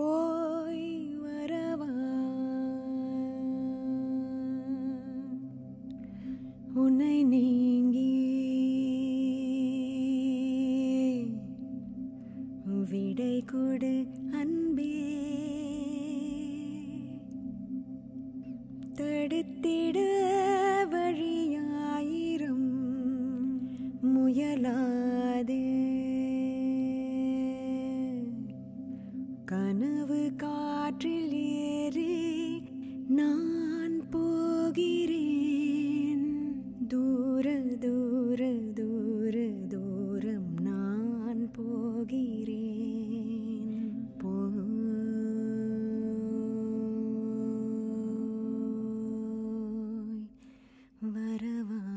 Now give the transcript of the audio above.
போய் வரவா? உன்னை நீங்கி விடை கொடு அன்பே. தடுத்திட வழியாயிரம் முயலா கனவு காற்றில் ஏறி நான் போகிறேன். தூர தூர தூர தூரம் நான் போகிறேன். போ. வரவா